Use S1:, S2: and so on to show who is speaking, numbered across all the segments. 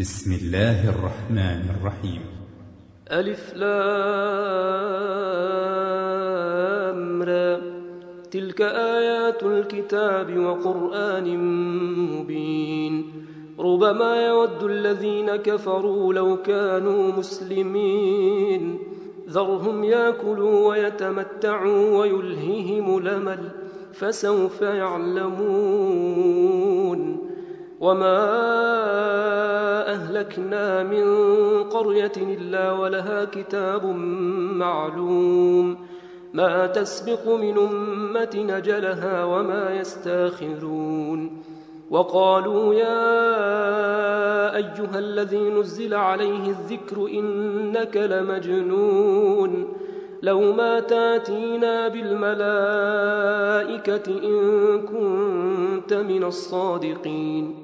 S1: بسم الله الرحمن الرحيم.
S2: ألف لام را. تلك آيات الكتاب وقرآن مبين. ربما يود الذين كفروا لو كانوا مسلمين. ذرهم ياكلوا ويتمتعوا ويلههم الأمل فسوف يعلمون. وما أهلكنا من قرية إلا ولها كتاب معلوم ما تسبق من أمة نجلها وما يستاخرون وقالوا يا أيها الذي نزل عليه الذكر إنك لمجنون لو ما تاتينا بالملائكة إن كنت من الصادقين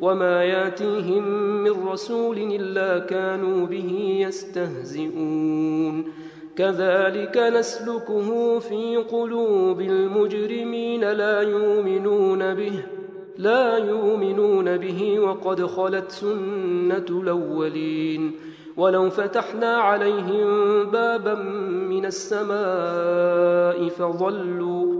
S2: وما ياتيهم من رسول إلا كانوا به يستهزئون كذلك نسلكه في قلوب المجرمين لا يؤمنون به لا يؤمنون به وقد خلت سنة الأولين ولو فتحنا عليهم بابا من السماء فظلوا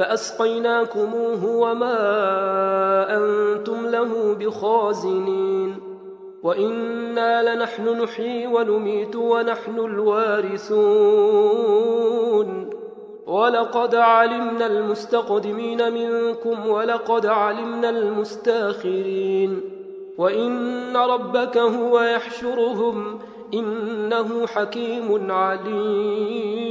S2: فأسقيناكموه وما أنتم له بخازنين وإنا لنحن نحيي ونميت ونحن الوارثون ولقد علمنا المستقدمين منكم ولقد علمنا المستاخرين وإن ربك هو يحشرهم إنه حكيم عليم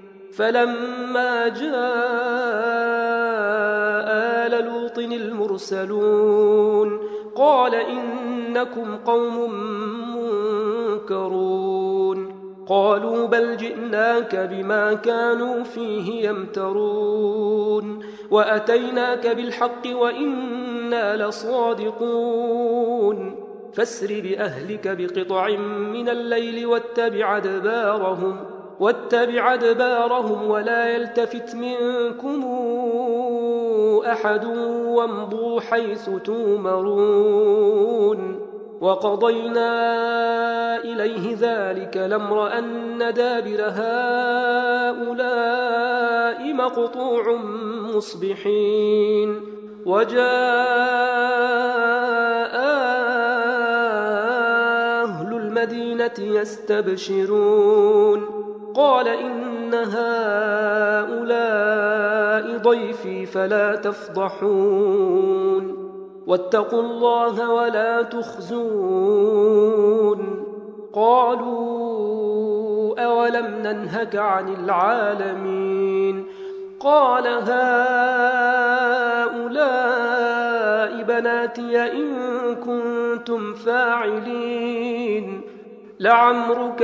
S2: فلما جاء آل لوط المرسلون قال إنكم قوم منكرون. قالوا بل جئناك بما كانوا فيه يمترون. وأتيناك بالحق وإنا لصادقون. فاسر بأهلك بقطع من الليل واتبع أدبارهم. واتبع أدبارهم ولا يلتفت منكم أحد وامضوا حيث تومرون وقضينا إليه ذلك الأمر أن دابر هؤلاء مقطوع مصبحين. وجاء أهل المدينة يستبشرون. قال إن هؤلاء ضيفي فلا تفضحون. واتقوا الله ولا تخزون. قالوا أولم ننهك عن العالمين. قال هؤلاء بناتي إن كنتم فاعلين. لعمرك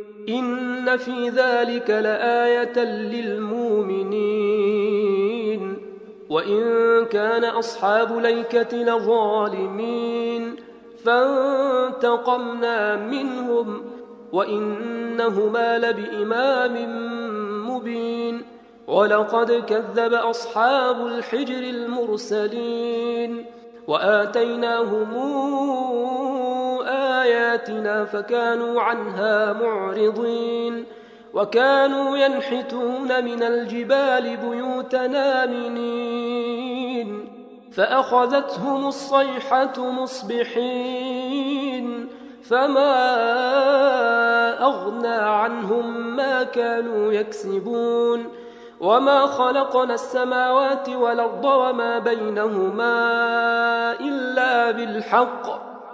S2: إن في ذلك لآية للمؤمنين. وإن كان أصحاب ليكة لظالمين. فانتقمنا منهم وإنهما لبإمام مبين. ولقد كذب أصحاب الحجر المرسلين. وآتيناهم آياتنا فكانوا عنها معرضين وكانوا ينحتون من الجبال بيوتنا آمنين فأخذتهم الصيحة مصبحين فما أغنى عنهم ما كانوا يكسبون وما خلقنا السماوات والأرض وما بينهما إلا بالحق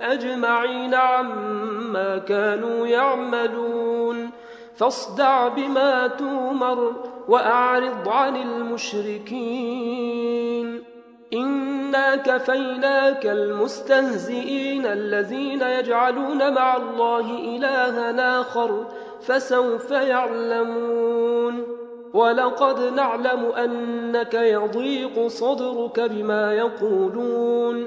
S2: أجمعين عما كانوا يعملون. فاصدع بما تومر وأعرض عن المشركين. إنا كفيناك المستهزئين الذين يجعلون مع الله إلها آخر فسوف يعلمون. ولقد نعلم أنك يضيق صدرك بما يقولون.